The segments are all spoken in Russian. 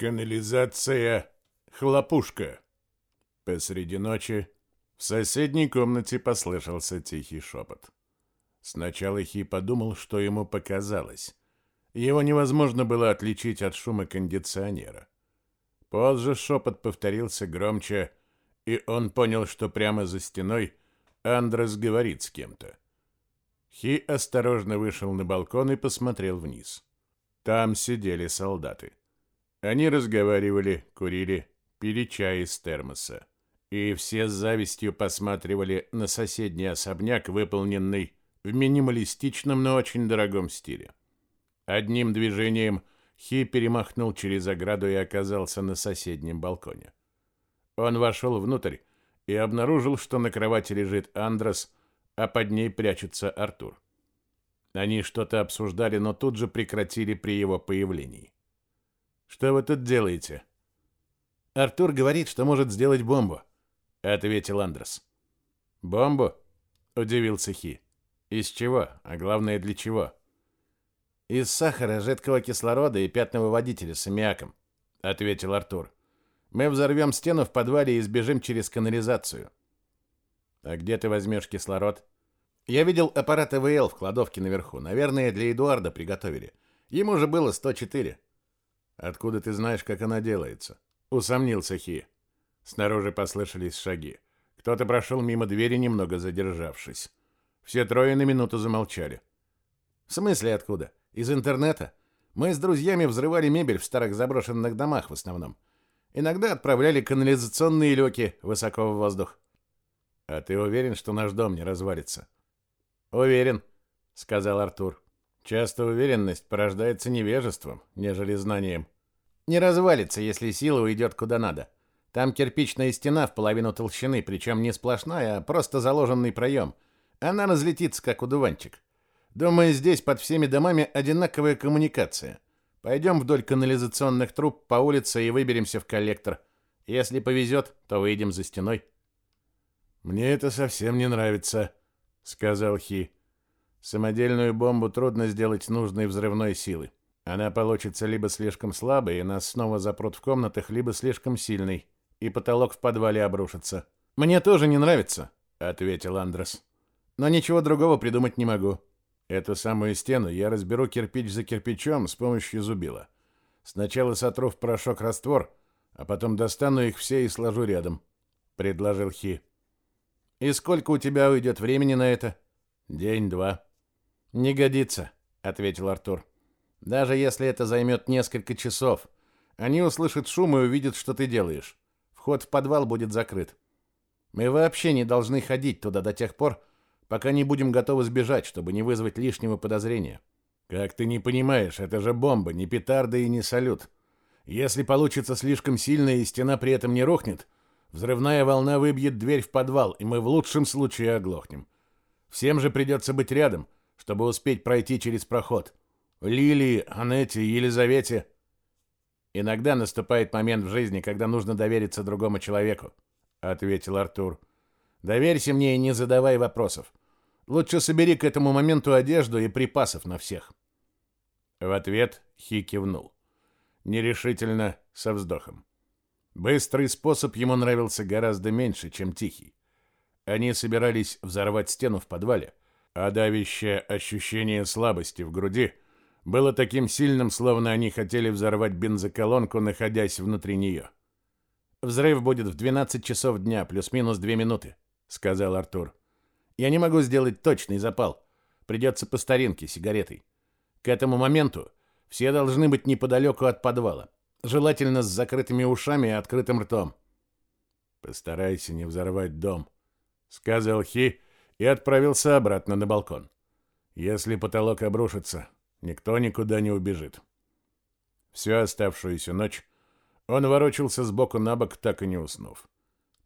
Канализация хлопушка. Посреди ночи в соседней комнате послышался тихий шепот. Сначала Хи подумал, что ему показалось. Его невозможно было отличить от шума кондиционера. Позже шепот повторился громче, и он понял, что прямо за стеной Андрес говорит с кем-то. Хи осторожно вышел на балкон и посмотрел вниз. Там сидели солдаты. Они разговаривали, курили, пили чай из термоса. И все с завистью посматривали на соседний особняк, выполненный в минималистичном, но очень дорогом стиле. Одним движением Хи перемахнул через ограду и оказался на соседнем балконе. Он вошел внутрь и обнаружил, что на кровати лежит Андрес, а под ней прячется Артур. Они что-то обсуждали, но тут же прекратили при его появлении. «Что вы тут делаете?» «Артур говорит, что может сделать бомбу», — ответил Андрес. «Бомбу?» — удивился Хи. «Из чего? А главное, для чего?» «Из сахара, жидкого кислорода и пятного водителя с аммиаком», — ответил Артур. Мы взорвем стену в подвале и сбежим через канализацию. А где ты возьмешь кислород? Я видел аппарат ЭВЛ в кладовке наверху. Наверное, для Эдуарда приготовили. Ему же было 104. Откуда ты знаешь, как она делается? Усомнился Хи. Снаружи послышались шаги. Кто-то прошел мимо двери, немного задержавшись. Все трое на минуту замолчали. В смысле откуда? Из интернета? Мы с друзьями взрывали мебель в старых заброшенных домах в основном. Иногда отправляли канализационные люки высоко в воздух. А ты уверен, что наш дом не развалится? Уверен, сказал Артур. Часто уверенность порождается невежеством, нежели знанием. Не развалится, если сила уйдет куда надо. Там кирпичная стена в половину толщины, причем не сплошная, а просто заложенный проем. Она разлетится, как удуванчик. Думаю, здесь под всеми домами одинаковая коммуникация. Пойдем вдоль канализационных труб по улице и выберемся в коллектор. Если повезет, то выйдем за стеной. Мне это совсем не нравится, сказал Хи. Самодельную бомбу трудно сделать нужной взрывной силы. Она получится либо слишком слабой, и нас снова запрут в комнатах, либо слишком сильной, и потолок в подвале обрушится. Мне тоже не нравится, ответил Андрес. Но ничего другого придумать не могу. Эту самую стену я разберу кирпич за кирпичом с помощью зубила. Сначала сотру в порошок раствор, а потом достану их все и сложу рядом, предложил Хи. И сколько у тебя уйдет времени на это? День-два. Не годится, ответил Артур. Даже если это займет несколько часов, они услышат шум и увидят, что ты делаешь. Вход в подвал будет закрыт. Мы вообще не должны ходить туда до тех пор, пока не будем готовы сбежать, чтобы не вызвать лишнего подозрения. Как ты не понимаешь, это же бомба, не петарда и не салют. Если получится слишком сильно и стена при этом не рухнет, взрывная волна выбьет дверь в подвал, и мы в лучшем случае оглохнем. Всем же придется быть рядом, чтобы успеть пройти через проход. Лилии, Анетте, Елизавете. Иногда наступает момент в жизни, когда нужно довериться другому человеку, ответил Артур. Доверься мне и не задавай вопросов. Лучше собери к этому моменту одежду и припасов на всех. В ответ Хи кивнул. Нерешительно, со вздохом. Быстрый способ ему нравился гораздо меньше, чем тихий. Они собирались взорвать стену в подвале, а давящее ощущение слабости в груди было таким сильным, словно они хотели взорвать бензоколонку, находясь внутри нее. «Взрыв будет в 12 часов дня, плюс-минус 2 минуты», — сказал Артур. Я не могу сделать точный запал. Придется по старинке, сигаретой. К этому моменту все должны быть неподалеку от подвала. Желательно с закрытыми ушами и открытым ртом. Постарайся не взорвать дом, сказал Хи и отправился обратно на балкон. Если потолок обрушится, никто никуда не убежит. Всю оставшуюся ночь он ворочался с боку на бок, так и не уснув.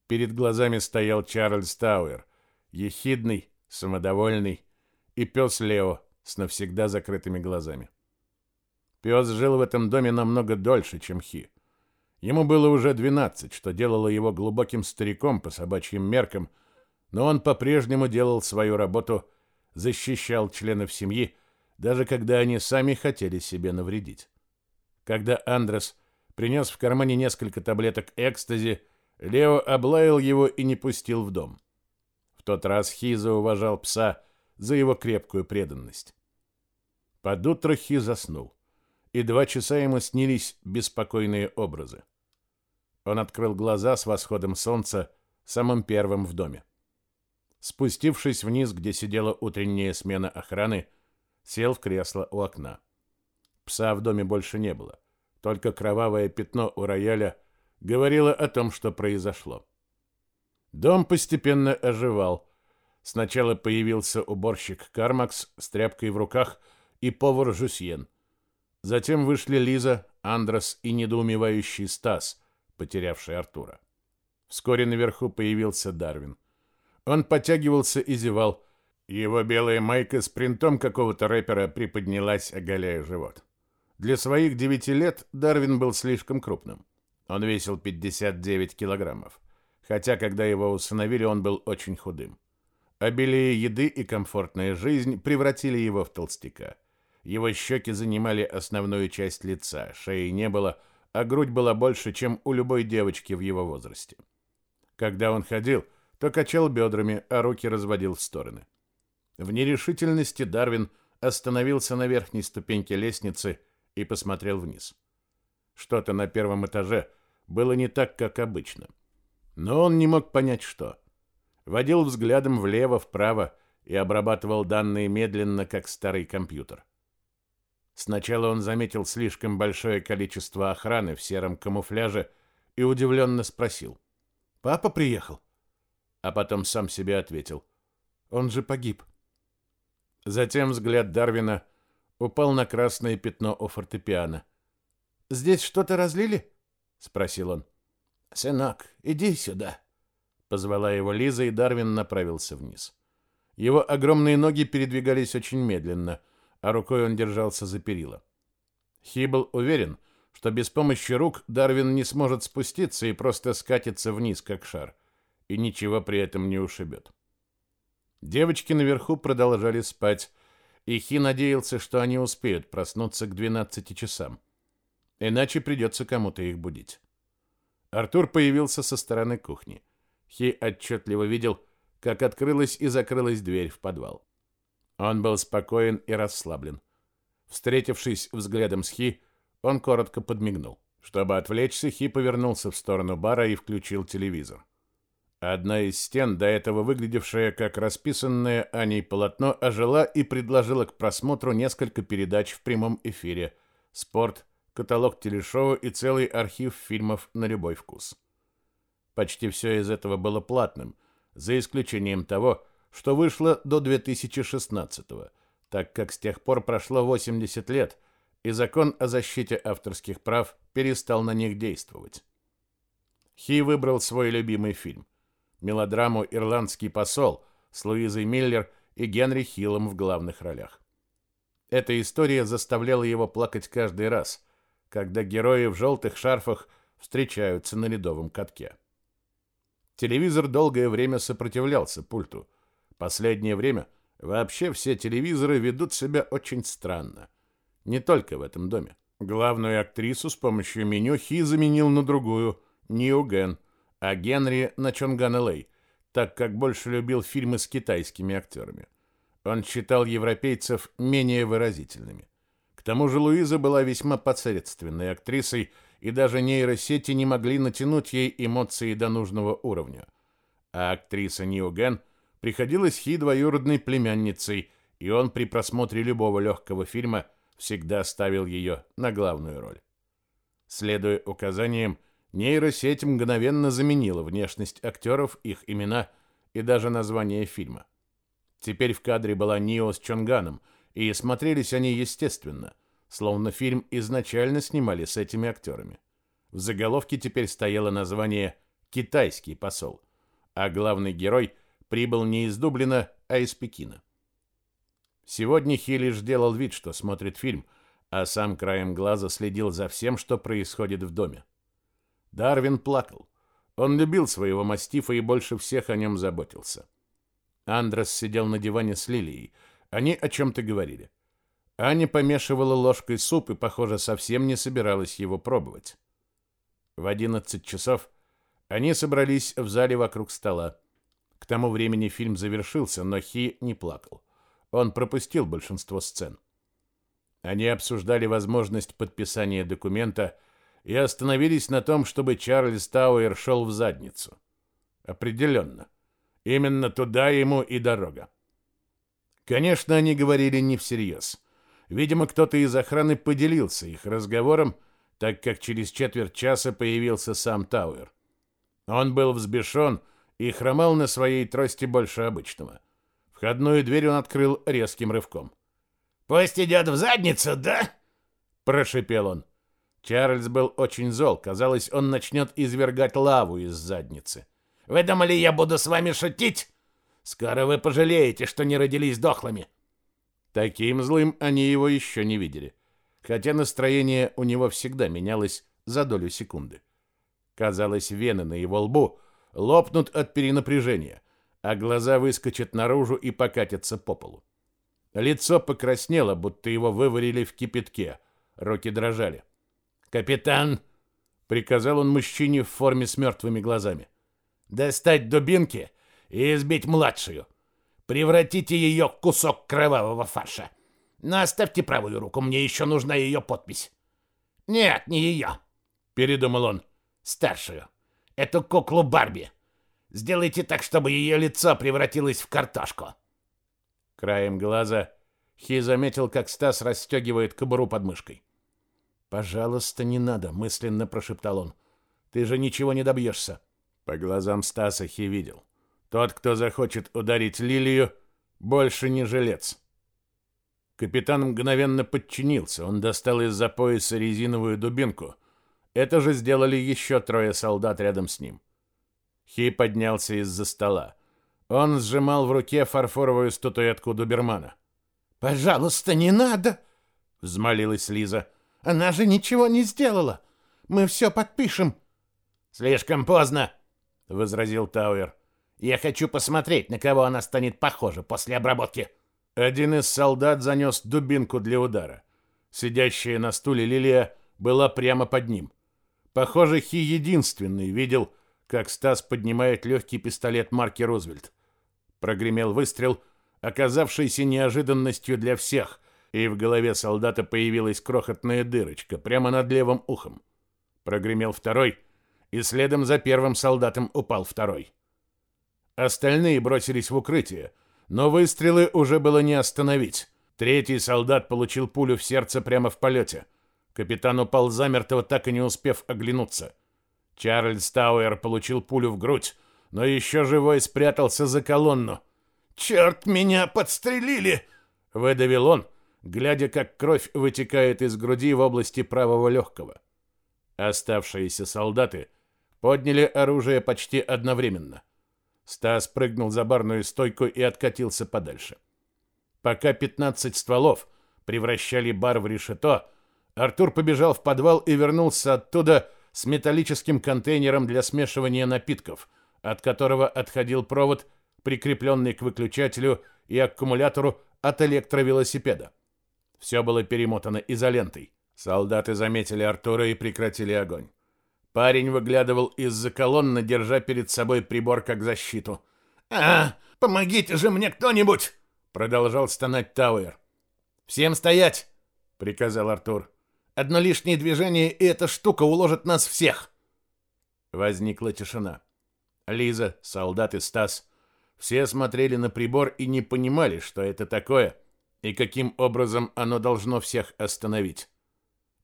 Перед глазами стоял Чарльз Тауэр, ехидный, самодовольный, и пес Лео с навсегда закрытыми глазами. Пес жил в этом доме намного дольше, чем Хи. Ему было уже 12, что делало его глубоким стариком по собачьим меркам, но он по-прежнему делал свою работу, защищал членов семьи, даже когда они сами хотели себе навредить. Когда Андрес принес в кармане несколько таблеток экстази, Лео облаял его и не пустил в дом. В тот раз Хиза уважал пса за его крепкую преданность. Под утро Хи заснул, и два часа ему снились беспокойные образы. Он открыл глаза с восходом солнца, самым первым в доме. Спустившись вниз, где сидела утренняя смена охраны, сел в кресло у окна. Пса в доме больше не было. Только кровавое пятно у рояля говорило о том, что произошло. Дом постепенно оживал. Сначала появился уборщик Кармакс с тряпкой в руках и повар Жусьен. Затем вышли Лиза, Андрос и недоумевающий Стас, потерявший Артура. Вскоре наверху появился Дарвин. Он подтягивался и зевал. Его белая майка с принтом какого-то рэпера приподнялась, оголяя живот. Для своих девяти лет Дарвин был слишком крупным. Он весил 59 килограммов. Хотя, когда его усыновили, он был очень худым. Обилие еды и комфортная жизнь превратили его в толстяка. Его щеки занимали основную часть лица, шеи не было, а грудь была больше, чем у любой девочки в его возрасте. Когда он ходил, то качал бедрами, а руки разводил в стороны. В нерешительности Дарвин остановился на верхней ступеньке лестницы и посмотрел вниз. Что-то на первом этаже было не так, как обычно. Но он не мог понять, что. Водил взглядом влево-вправо и обрабатывал данные медленно, как старый компьютер. Сначала он заметил слишком большое количество охраны в сером камуфляже и удивленно спросил. «Папа приехал?» А потом сам себе ответил. «Он же погиб». Затем взгляд Дарвина упал на красное пятно у фортепиано. «Здесь что-то разлили?» — спросил он. «Сынок, иди сюда», — позвала его Лиза, и Дарвин направился вниз. Его огромные ноги передвигались очень медленно — а рукой он держался за перила. Хи был уверен, что без помощи рук Дарвин не сможет спуститься и просто скатится вниз, как шар, и ничего при этом не ушибет. Девочки наверху продолжали спать, и Хи надеялся, что они успеют проснуться к 12 часам. Иначе придется кому-то их будить. Артур появился со стороны кухни. Хи отчетливо видел, как открылась и закрылась дверь в подвал. Он был спокоен и расслаблен. Встретившись взглядом с Хи, он коротко подмигнул. Чтобы отвлечься, Хи повернулся в сторону бара и включил телевизор. Одна из стен, до этого выглядевшая как расписанное Аней полотно, ожила и предложила к просмотру несколько передач в прямом эфире, спорт, каталог телешоу и целый архив фильмов на любой вкус. Почти все из этого было платным, за исключением того, что вышло до 2016 так как с тех пор прошло 80 лет, и закон о защите авторских прав перестал на них действовать. Хи выбрал свой любимый фильм – мелодраму «Ирландский посол» с Луизой Миллер и Генри Хиллом в главных ролях. Эта история заставляла его плакать каждый раз, когда герои в желтых шарфах встречаются на ледовом катке. Телевизор долгое время сопротивлялся пульту, Последнее время вообще все телевизоры ведут себя очень странно. Не только в этом доме. Главную актрису с помощью меню Хи заменил на другую, Нью Ген, а Генри на Чонгана Лэй, так как больше любил фильмы с китайскими актерами. Он считал европейцев менее выразительными. К тому же Луиза была весьма посредственной актрисой, и даже нейросети не могли натянуть ей эмоции до нужного уровня. А актриса Нью Ген – приходилась Хи двоюродной племянницей, и он при просмотре любого легкого фильма всегда ставил ее на главную роль. Следуя указаниям, нейросеть мгновенно заменила внешность актеров, их имена и даже название фильма. Теперь в кадре была Нио с Чонганом, и смотрелись они естественно, словно фильм изначально снимали с этими актерами. В заголовке теперь стояло название «Китайский посол», а главный герой – прибыл не из Дублина, а из Пекина. Сегодня Хиллиш делал вид, что смотрит фильм, а сам краем глаза следил за всем, что происходит в доме. Дарвин плакал. Он любил своего мастифа и больше всех о нем заботился. Андрес сидел на диване с Лилией. Они о чем-то говорили. Аня помешивала ложкой суп и, похоже, совсем не собиралась его пробовать. В 11 часов они собрались в зале вокруг стола. К тому времени фильм завершился, но Хи не плакал. Он пропустил большинство сцен. Они обсуждали возможность подписания документа и остановились на том, чтобы Чарльз Тауэр шел в задницу. Определенно. Именно туда ему и дорога. Конечно, они говорили не всерьез. Видимо, кто-то из охраны поделился их разговором, так как через четверть часа появился сам Тауэр. Он был взбешен и хромал на своей трости больше обычного. Входную дверь он открыл резким рывком. «Пусть идет в задницу, да?» — прошипел он. Чарльз был очень зол. Казалось, он начнет извергать лаву из задницы. «Вы думали, я буду с вами шутить? Скоро вы пожалеете, что не родились дохлыми». Таким злым они его еще не видели. Хотя настроение у него всегда менялось за долю секунды. Казалось, вены на его лбу лопнут от перенапряжения, а глаза выскочат наружу и покатятся по полу. Лицо покраснело, будто его выварили в кипятке. Руки дрожали. «Капитан!» — приказал он мужчине в форме с мертвыми глазами. «Достать дубинки и избить младшую. Превратите ее в кусок кровавого фарша. Но оставьте правую руку, мне еще нужна ее подпись». «Нет, не ее», — передумал он. «Старшую. Эту куклу Барби. Сделайте так, чтобы ее лицо превратилось в картошку». Краем глаза Хи заметил, как Стас расстегивает кобуру под мышкой. «Пожалуйста, не надо», — мысленно прошептал он. «Ты же ничего не добьешься». По глазам Стаса Хи видел. Тот, кто захочет ударить Лилию, больше не жилец. Капитан мгновенно подчинился. Он достал из-за пояса резиновую дубинку. Это же сделали еще трое солдат рядом с ним. Хи поднялся из-за стола. Он сжимал в руке фарфоровую статуэтку Дубермана. «Пожалуйста, не надо!» — взмолилась Лиза. Она же ничего не сделала. Мы все подпишем. Слишком поздно, возразил Тауэр. Я хочу посмотреть, на кого она станет похожа после обработки. Один из солдат занес дубинку для удара. Сидящая на стуле Лилия была прямо под ним. Похоже, Хи единственный видел, как Стас поднимает легкий пистолет марки Рузвельт. Прогремел выстрел, оказавшийся неожиданностью для всех, и в голове солдата появилась крохотная дырочка прямо над левым ухом. Прогремел второй, и следом за первым солдатом упал второй. Остальные бросились в укрытие, но выстрелы уже было не остановить. Третий солдат получил пулю в сердце прямо в полете. Капитан упал замертво, так и не успев оглянуться. Чарльз Тауэр получил пулю в грудь, но еще живой спрятался за колонну. «Черт, меня подстрелили!» — выдавил он, глядя, как кровь вытекает из груди в области правого легкого. Оставшиеся солдаты подняли оружие почти одновременно. Стас прыгнул за барную стойку и откатился подальше. Пока 15 стволов превращали бар в решето, Артур побежал в подвал и вернулся оттуда с металлическим контейнером для смешивания напитков, от которого отходил провод, прикрепленный к выключателю и аккумулятору от электровелосипеда. Все было перемотано изолентой. Солдаты заметили Артура и прекратили огонь. Парень выглядывал из-за колонны, держа перед собой прибор как защиту. «А, помогите же мне кто-нибудь!» Продолжал стонать Тауэр. «Всем стоять!» — приказал Артур. «Одно лишнее движение, и эта штука уложит нас всех!» Возникла тишина. Лиза, солдат и Стас все смотрели на прибор и не понимали, что это такое — и каким образом оно должно всех остановить.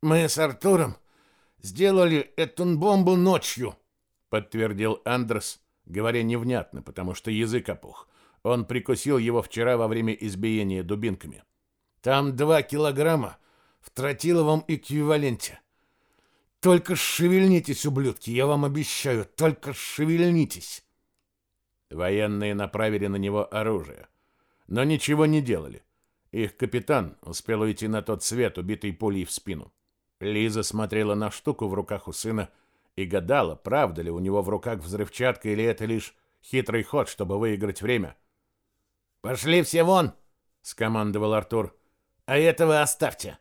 «Мы с Артуром сделали эту бомбу ночью», — подтвердил Андерс, говоря невнятно, потому что язык опух. Он прикусил его вчера во время избиения дубинками. «Там два килограмма в тротиловом эквиваленте. Только шевельнитесь, ублюдки, я вам обещаю, только шевельнитесь». Военные направили на него оружие, но ничего не делали. Их капитан успел уйти на тот свет, убитый пулей в спину. Лиза смотрела на штуку в руках у сына и гадала, правда ли у него в руках взрывчатка или это лишь хитрый ход, чтобы выиграть время. «Пошли все вон!» — скомандовал Артур. «А этого оставьте!»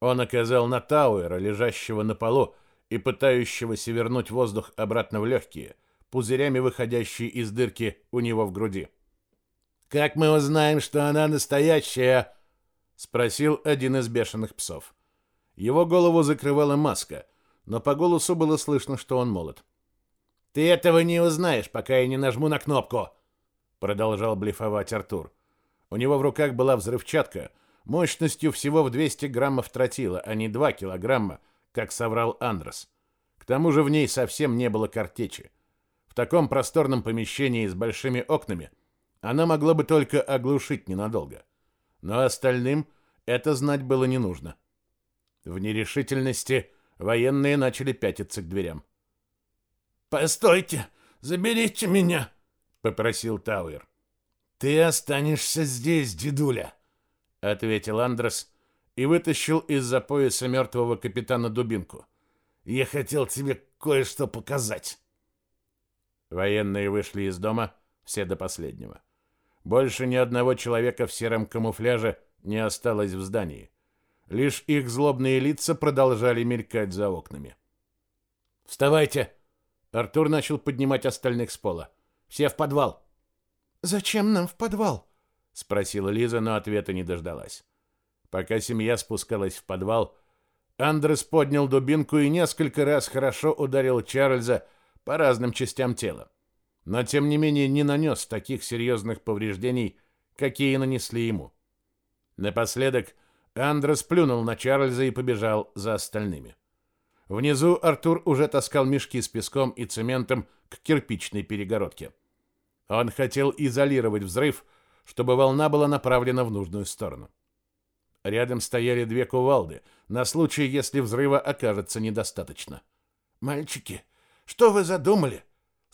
Он оказал на Тауэра, лежащего на полу, и пытающегося вернуть воздух обратно в легкие, пузырями выходящие из дырки у него в груди. «Как мы узнаем, что она настоящая?» — спросил один из бешеных псов. Его голову закрывала маска, но по голосу было слышно, что он молод. «Ты этого не узнаешь, пока я не нажму на кнопку!» — продолжал блефовать Артур. У него в руках была взрывчатка мощностью всего в 200 граммов тротила, а не 2 килограмма, как соврал Андрес. К тому же в ней совсем не было картечи. В таком просторном помещении с большими окнами она могла бы только оглушить ненадолго. Но остальным это знать было не нужно. В нерешительности военные начали пятиться к дверям. «Постойте! Заберите меня!» — попросил Тауэр. «Ты останешься здесь, дедуля!» — ответил Андрес и вытащил из-за пояса мертвого капитана дубинку. «Я хотел тебе кое-что показать!» Военные вышли из дома, все до последнего. Больше ни одного человека в сером камуфляже не осталось в здании. Лишь их злобные лица продолжали мелькать за окнами. «Вставайте!» Артур начал поднимать остальных с пола. «Все в подвал!» «Зачем нам в подвал?» — спросила Лиза, но ответа не дождалась. Пока семья спускалась в подвал, Андрес поднял дубинку и несколько раз хорошо ударил Чарльза по разным частям тела. Но, тем не менее, не нанес таких серьезных повреждений, какие нанесли ему. Напоследок Андрес плюнул на Чарльза и побежал за остальными. Внизу Артур уже таскал мешки с песком и цементом к кирпичной перегородке. Он хотел изолировать взрыв, чтобы волна была направлена в нужную сторону. Рядом стояли две кувалды, на случай, если взрыва окажется недостаточно. «Мальчики, что вы задумали?» —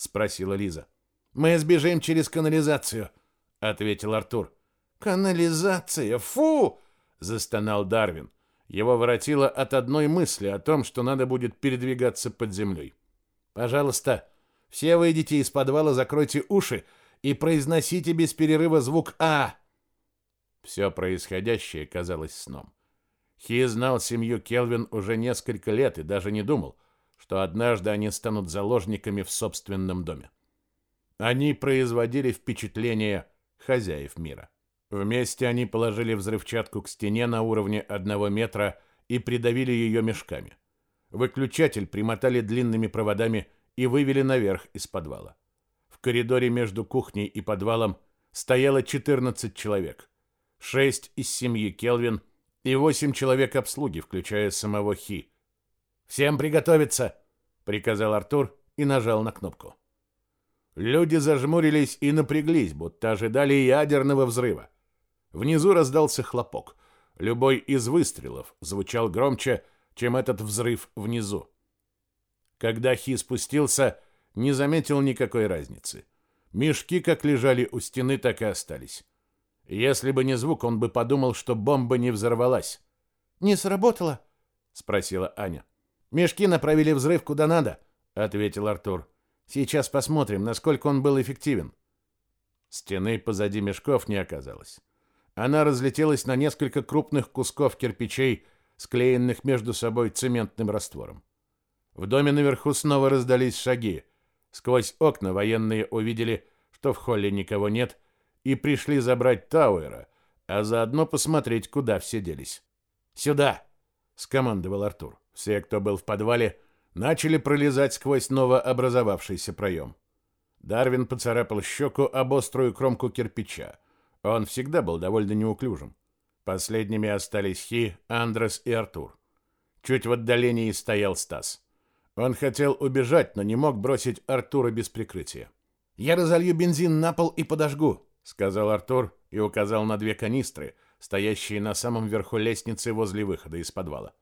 спросила Лиза. «Мы сбежим через канализацию», — ответил Артур. «Канализация! Фу!» — застонал Дарвин. Его воротило от одной мысли о том, что надо будет передвигаться под землей. «Пожалуйста, все выйдите из подвала, закройте уши и произносите без перерыва звук «А». Все происходящее казалось сном. Хи знал семью Келвин уже несколько лет и даже не думал, что однажды они станут заложниками в собственном доме. Они производили впечатление хозяев мира. Вместе они положили взрывчатку к стене на уровне одного метра и придавили ее мешками. Выключатель примотали длинными проводами и вывели наверх из подвала. В коридоре между кухней и подвалом стояло 14 человек. Шесть из семьи Келвин и восемь человек обслуги, включая самого Хи. «Всем приготовиться!» — приказал Артур и нажал на кнопку. Люди зажмурились и напряглись, будто ожидали ядерного взрыва. Внизу раздался хлопок. Любой из выстрелов звучал громче, чем этот взрыв внизу. Когда Хи спустился, не заметил никакой разницы. Мешки как лежали у стены, так и остались. Если бы не звук, он бы подумал, что бомба не взорвалась. «Не сработало?» — спросила Аня. «Мешки направили взрыв куда надо», — ответил Артур. «Сейчас посмотрим, насколько он был эффективен». Стены позади мешков не оказалось. Она разлетелась на несколько крупных кусков кирпичей, склеенных между собой цементным раствором. В доме наверху снова раздались шаги. Сквозь окна военные увидели, что в холле никого нет, и пришли забрать Тауэра, а заодно посмотреть, куда все делись. «Сюда!» — скомандовал Артур. Все, кто был в подвале, начали пролезать сквозь новообразовавшийся проем. Дарвин поцарапал щеку об острую кромку кирпича. Он всегда был довольно неуклюжим. Последними остались Хи, Андрес и Артур. Чуть в отдалении стоял Стас. Он хотел убежать, но не мог бросить Артура без прикрытия. «Я разолью бензин на пол и подожгу», — сказал Артур и указал на две канистры, стоящие на самом верху лестницы возле выхода из подвала.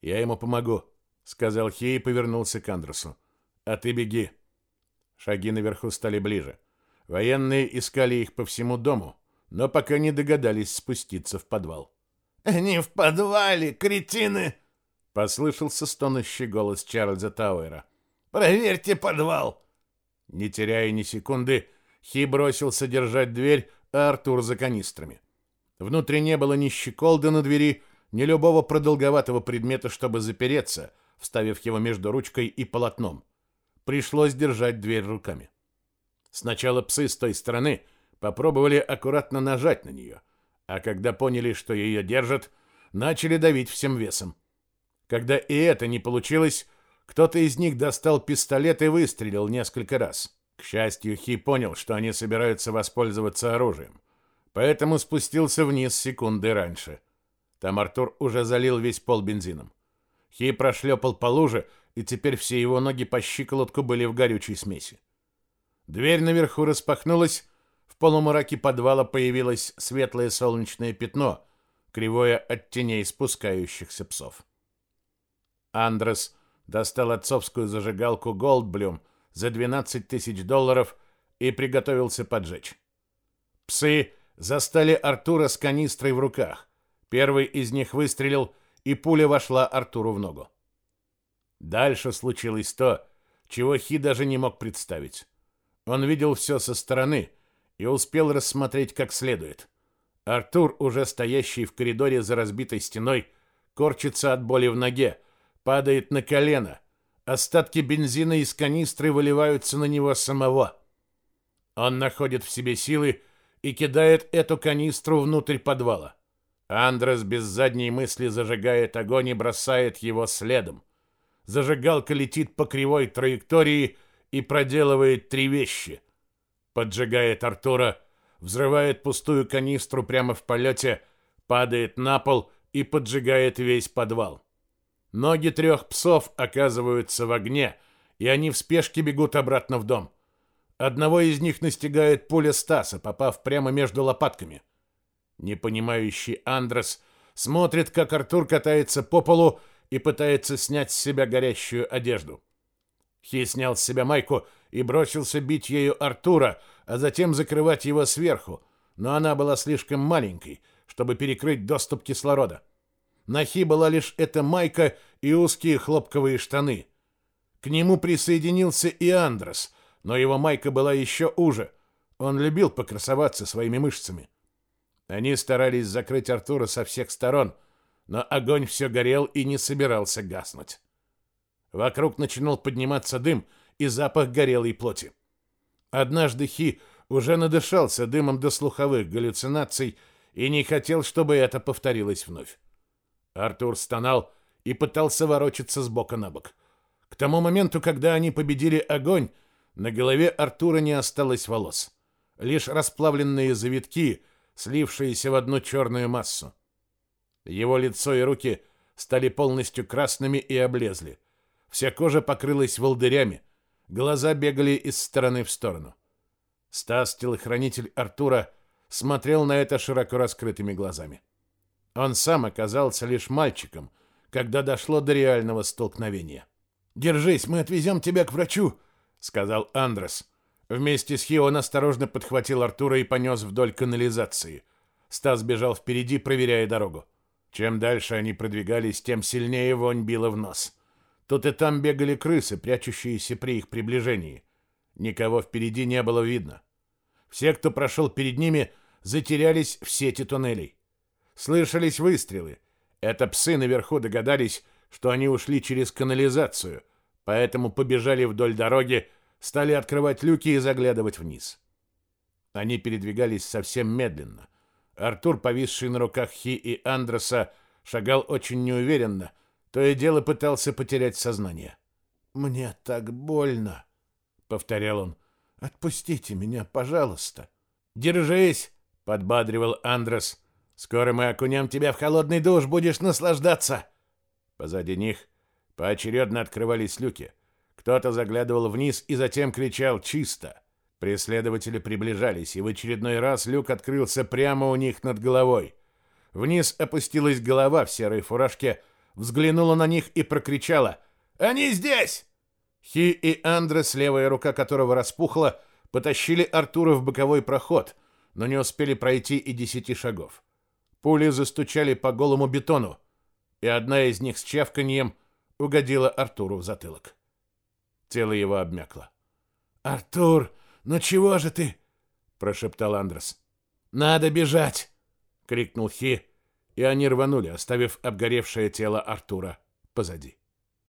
«Я ему помогу», — сказал Хей и повернулся к Андресу. «А ты беги». Шаги наверху стали ближе. Военные искали их по всему дому, но пока не догадались спуститься в подвал. «Они в подвале, кретины!» Послышался стонущий голос Чарльза Тауэра. «Проверьте подвал!» Не теряя ни секунды, Хи бросился держать дверь, а Артур за канистрами. Внутри не было ни щеколды на двери, ни любого продолговатого предмета, чтобы запереться, вставив его между ручкой и полотном. Пришлось держать дверь руками. Сначала псы с той стороны попробовали аккуратно нажать на нее, а когда поняли, что ее держат, начали давить всем весом. Когда и это не получилось, кто-то из них достал пистолет и выстрелил несколько раз. К счастью, Хи понял, что они собираются воспользоваться оружием, поэтому спустился вниз секунды раньше. Там Артур уже залил весь пол бензином. Хи прошлепал по луже, и теперь все его ноги по щиколотку были в горючей смеси. Дверь наверху распахнулась, в полумраке подвала появилось светлое солнечное пятно, кривое от теней спускающихся псов. Андрес достал отцовскую зажигалку Goldblum за 12 тысяч долларов и приготовился поджечь. Псы застали Артура с канистрой в руках. Первый из них выстрелил, и пуля вошла Артуру в ногу. Дальше случилось то, чего Хи даже не мог представить. Он видел все со стороны и успел рассмотреть как следует. Артур, уже стоящий в коридоре за разбитой стеной, корчится от боли в ноге, падает на колено. Остатки бензина из канистры выливаются на него самого. Он находит в себе силы и кидает эту канистру внутрь подвала. Андрес без задней мысли зажигает огонь и бросает его следом. Зажигалка летит по кривой траектории и проделывает три вещи. Поджигает Артура, взрывает пустую канистру прямо в полете, падает на пол и поджигает весь подвал. Ноги трех псов оказываются в огне, и они в спешке бегут обратно в дом. Одного из них настигает пуля Стаса, попав прямо между лопатками. Непонимающий Андрес смотрит, как Артур катается по полу и пытается снять с себя горящую одежду. Хи снял с себя майку и бросился бить ею Артура, а затем закрывать его сверху, но она была слишком маленькой, чтобы перекрыть доступ кислорода. На Хи была лишь эта майка и узкие хлопковые штаны. К нему присоединился и Андрес, но его майка была еще уже. Он любил покрасоваться своими мышцами. Они старались закрыть Артура со всех сторон, но огонь все горел и не собирался гаснуть. Вокруг начинал подниматься дым и запах горелой плоти. Однажды Хи уже надышался дымом до слуховых галлюцинаций и не хотел, чтобы это повторилось вновь. Артур стонал и пытался ворочаться с бока на бок. К тому моменту, когда они победили огонь, на голове Артура не осталось волос. Лишь расплавленные завитки слившиеся в одну черную массу. Его лицо и руки стали полностью красными и облезли. Вся кожа покрылась волдырями, глаза бегали из стороны в сторону. Стас, телохранитель Артура, смотрел на это широко раскрытыми глазами. Он сам оказался лишь мальчиком, когда дошло до реального столкновения. «Держись, мы отвезем тебя к врачу», — сказал Андрес. Вместе с Хио он осторожно подхватил Артура и понес вдоль канализации. Стас бежал впереди, проверяя дорогу. Чем дальше они продвигались, тем сильнее вонь била в нос. Тут и там бегали крысы, прячущиеся при их приближении. Никого впереди не было видно. Все, кто прошел перед ними, затерялись в сети туннелей. Слышались выстрелы. Это псы наверху догадались, что они ушли через канализацию, поэтому побежали вдоль дороги, стали открывать люки и заглядывать вниз. Они передвигались совсем медленно. Артур, повисший на руках Хи и Андреса, шагал очень неуверенно, то и дело пытался потерять сознание. «Мне так больно», — повторял он. «Отпустите меня, пожалуйста». «Держись», — подбадривал Андрес. «Скоро мы окунем тебя в холодный душ, будешь наслаждаться». Позади них поочередно открывались люки. Кто-то заглядывал вниз и затем кричал «Чисто!». Преследователи приближались, и в очередной раз люк открылся прямо у них над головой. Вниз опустилась голова в серой фуражке, взглянула на них и прокричала «Они здесь!». Хи и Андрес, левая рука которого распухла, потащили Артура в боковой проход, но не успели пройти и десяти шагов. Пули застучали по голому бетону, и одна из них с чавканьем угодила Артуру в затылок. Тело его обмякло. «Артур, ну чего же ты?» — прошептал Андрес. «Надо бежать!» — крикнул Хи, и они рванули, оставив обгоревшее тело Артура позади.